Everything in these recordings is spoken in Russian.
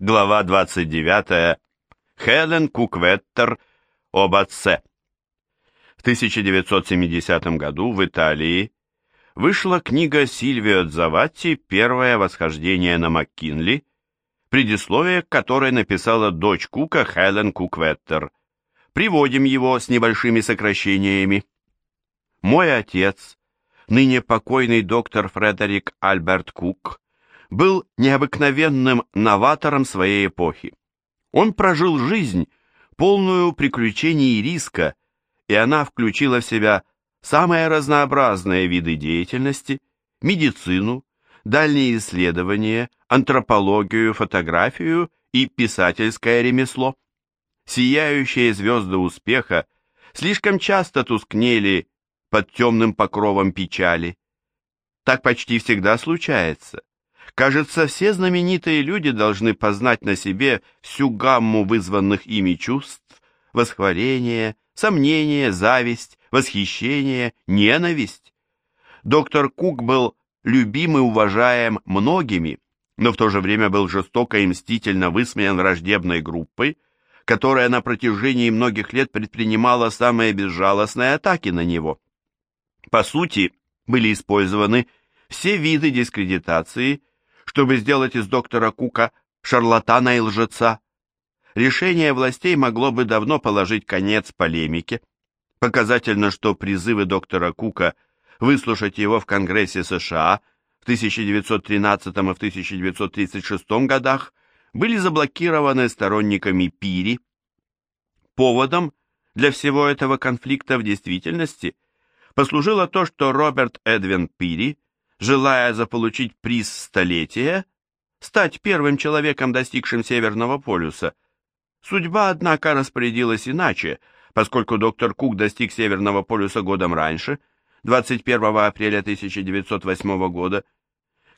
Глава 29. Хелен Кукветтер об отце. В 1970 году в Италии вышла книга Сильвио Дзаватти «Первое восхождение на МакКинли», предисловие которой написала дочь Кука Хелен Кукветтер. Приводим его с небольшими сокращениями. Мой отец, ныне покойный доктор Фредерик Альберт Кук, был необыкновенным новатором своей эпохи. Он прожил жизнь, полную приключений и риска, и она включила в себя самые разнообразные виды деятельности, медицину, дальние исследования, антропологию, фотографию и писательское ремесло. Сияющие звезды успеха слишком часто тускнели под темным покровом печали. Так почти всегда случается. Кажется, все знаменитые люди должны познать на себе всю гамму вызванных ими чувств, восхваление, сомнение, зависть, восхищение, ненависть. Доктор Кук был любим и уважаем многими, но в то же время был жестоко и мстительно высмеян враждебной группой, которая на протяжении многих лет предпринимала самые безжалостные атаки на него. По сути, были использованы все виды дискредитации, чтобы сделать из доктора Кука шарлатана и лжеца. Решение властей могло бы давно положить конец полемике. Показательно, что призывы доктора Кука выслушать его в Конгрессе США в 1913 и в 1936 годах были заблокированы сторонниками Пири. Поводом для всего этого конфликта в действительности послужило то, что Роберт Эдвин Пири желая заполучить приз столетия, стать первым человеком, достигшим Северного полюса. Судьба, однако, распорядилась иначе, поскольку доктор Кук достиг Северного полюса годом раньше, 21 апреля 1908 года.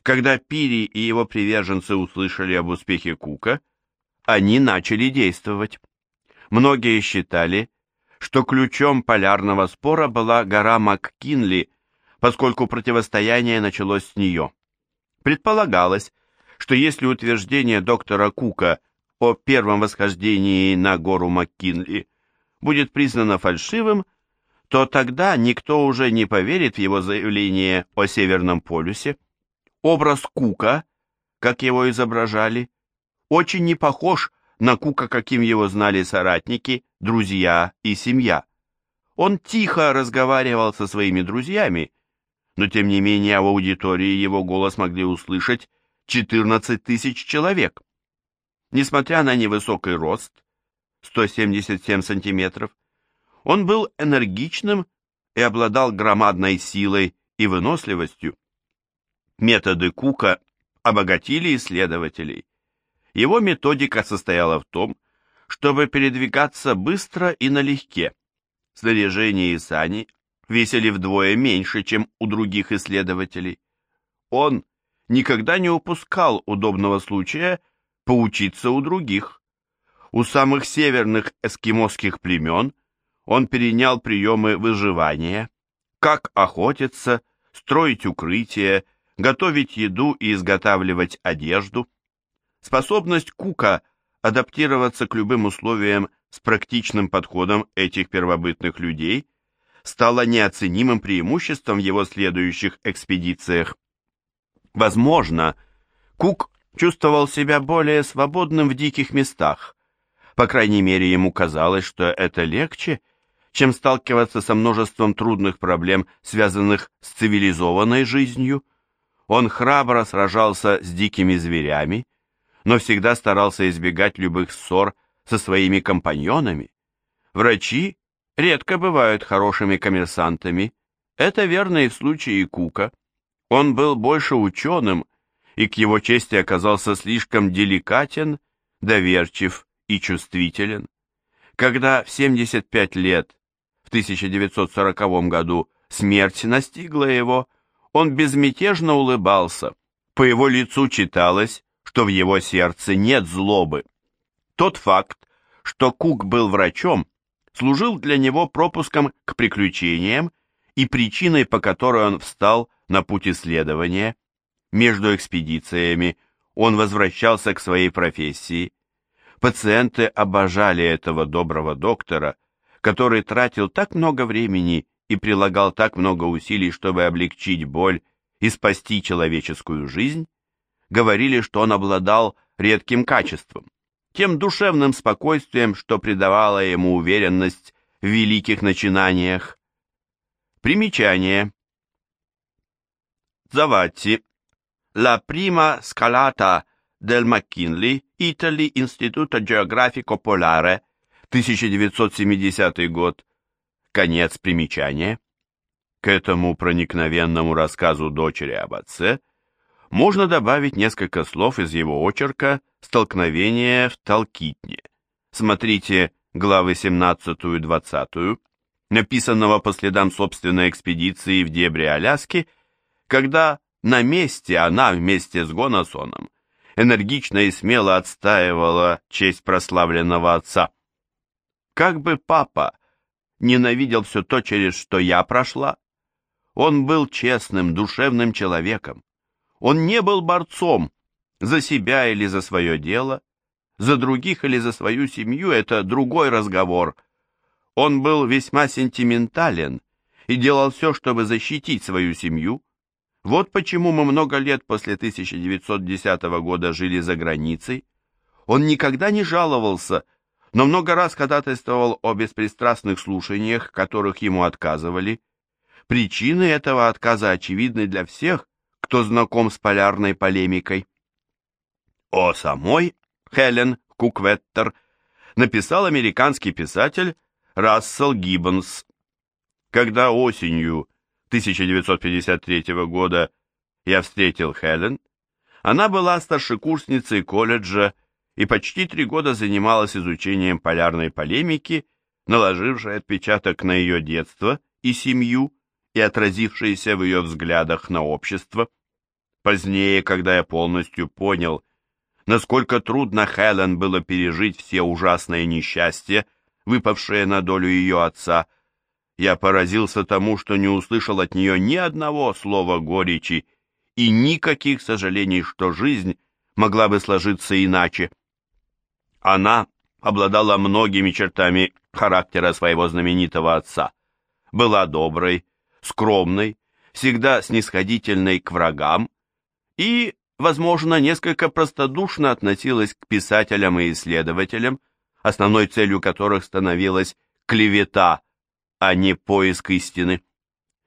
Когда Пири и его приверженцы услышали об успехе Кука, они начали действовать. Многие считали, что ключом полярного спора была гора МакКинли – поскольку противостояние началось с нее. Предполагалось, что если утверждение доктора Кука о первом восхождении на гору МакКинли будет признано фальшивым, то тогда никто уже не поверит в его заявление о Северном полюсе. Образ Кука, как его изображали, очень не похож на Кука, каким его знали соратники, друзья и семья. Он тихо разговаривал со своими друзьями, но тем не менее в аудитории его голос могли услышать 14 тысяч человек. Несмотря на невысокий рост, 177 сантиметров, он был энергичным и обладал громадной силой и выносливостью. Методы Кука обогатили исследователей. Его методика состояла в том, чтобы передвигаться быстро и налегке. Снаряжение и сани весили вдвое меньше, чем у других исследователей. Он никогда не упускал удобного случая поучиться у других. У самых северных эскимосских племен он перенял приемы выживания, как охотиться, строить укрытия, готовить еду и изготавливать одежду. Способность Кука адаптироваться к любым условиям с практичным подходом этих первобытных людей стало неоценимым преимуществом в его следующих экспедициях. Возможно, Кук чувствовал себя более свободным в диких местах. По крайней мере, ему казалось, что это легче, чем сталкиваться со множеством трудных проблем, связанных с цивилизованной жизнью. Он храбро сражался с дикими зверями, но всегда старался избегать любых ссор со своими компаньонами. Врачи редко бывают хорошими коммерсантами. Это верно и в случае Кука. Он был больше ученым и к его чести оказался слишком деликатен, доверчив и чувствителен. Когда в 75 лет, в 1940 году, смерть настигла его, он безмятежно улыбался. По его лицу читалось, что в его сердце нет злобы. Тот факт, что Кук был врачом, служил для него пропуском к приключениям и причиной, по которой он встал на путь исследования. Между экспедициями он возвращался к своей профессии. Пациенты обожали этого доброго доктора, который тратил так много времени и прилагал так много усилий, чтобы облегчить боль и спасти человеческую жизнь, говорили, что он обладал редким качеством, тем душевным спокойствием, что придавало ему уверенность в великих начинаниях. Примечание. Заватти. La prima scalata del McKinley, Italy, Instituto Geografico Polare, 1970 год. Конец примечания. К этому проникновенному рассказу дочери об отце можно добавить несколько слов из его очерка «Столкновение в Талкитне». Смотрите главы 17 и 20, написанного по следам собственной экспедиции в дебри Аляски, когда на месте она вместе с Гонасоном энергично и смело отстаивала честь прославленного отца. Как бы папа ненавидел все то, через что я прошла, он был честным, душевным человеком. Он не был борцом за себя или за свое дело, за других или за свою семью, это другой разговор. Он был весьма сентиментален и делал все, чтобы защитить свою семью, вот почему мы много лет после 1910 года жили за границей. Он никогда не жаловался, но много раз ходатайствовал о беспристрастных слушаниях, которых ему отказывали. Причины этого отказа очевидны для всех, кто знаком с полярной полемикой. О самой Хелен Кукветтер написал американский писатель Рассел Гиббонс. Когда осенью 1953 года я встретил Хелен, она была старшекурсницей колледжа и почти три года занималась изучением полярной полемики, наложившей отпечаток на ее детство и семью и отразившейся в ее взглядах на общество. Позднее, когда я полностью понял, насколько трудно Хелен было пережить все ужасные несчастья, выпавшие на долю ее отца, я поразился тому, что не услышал от нее ни одного слова горечи и никаких сожалений, что жизнь могла бы сложиться иначе. Она обладала многими чертами характера своего знаменитого отца. Была доброй, скромной, всегда снисходительной к врагам и, возможно, несколько простодушно относилась к писателям и исследователям, основной целью которых становилась клевета – а не поиск истины.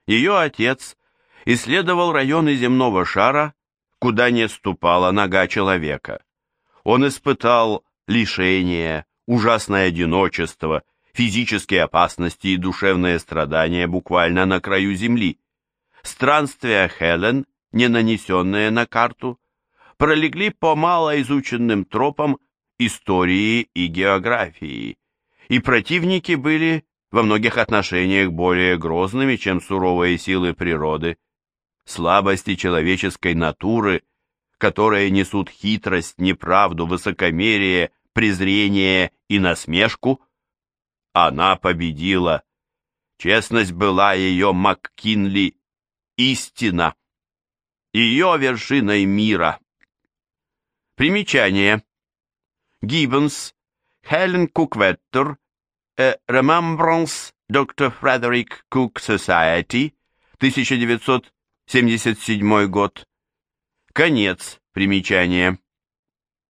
Ее отец исследовал районы земного шара, куда не ступала нога человека. Он испытал лишение, ужасное одиночество, физические опасности и душевные страдания буквально на краю земли. Странствия Хелен, не нанесенные на карту, пролегли по малоизученным тропам истории и географии, и противники были во многих отношениях более грозными, чем суровые силы природы, слабости человеческой натуры, которые несут хитрость, неправду, высокомерие, презрение и насмешку. Она победила. Честность была ее МакКинли, истина, ее вершиной мира. Примечание. Гиббонс, Хелен Кукветтер, A Remembrance Dr. Frederick Cook Society, 1977 год. Конец примечания.